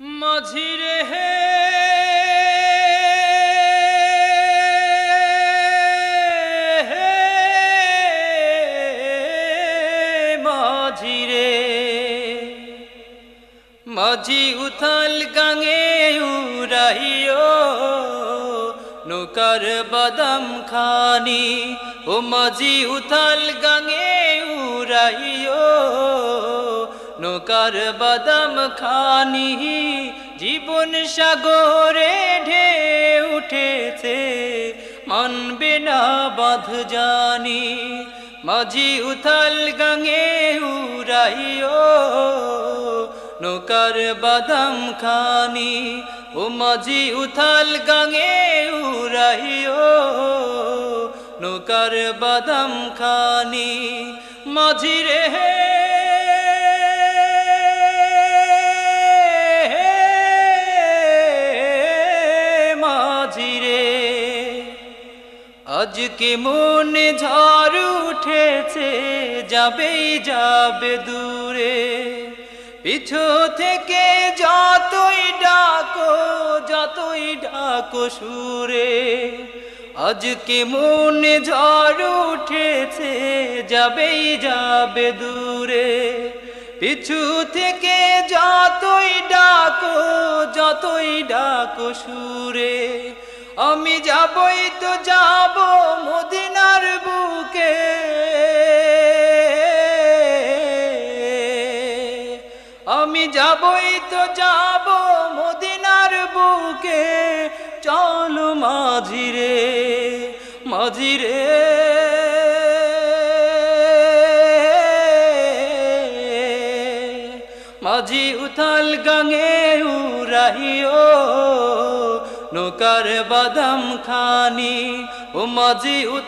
মাঝিরে হে। মাঝিরে। মাঝি উথাল গাঙে উড়াইও। নৌকার বাদাম খানি ও মাঝি উথাল গাঙে উড়াইও। নৌকার বাদাম খানি। জীবন সাগরে ঢে উঠেছে মানবে না বাঁধ জানি। মাঝি উথাল গাঙে উড়াইও, নৌকার বাদাম খানি। ও মাঝি উথাল গাঙে উড়াইও, নৌকার বাদাম খানি। মাঝি রে আজকে মনে ঝড় উঠেছে, যাবেই যাবে দূরে। পিছু থেকে যতই ডাকো যতই ডাকো সুরে, আজকে মনে ঝড় উঠেছে, যাবেই যাবে দূরে। পিছু থেকে যতই ডাকো যতই ডাকো সুরে, আমি যাবই তো যাব আমি যাবই তো যাব মদিনার বুকে। চলো মাঝিরে মাঝিরে। মাঝি উথাল গাঙে উড়াইও, নৌকার বাদাম খানি ও মাঝি উত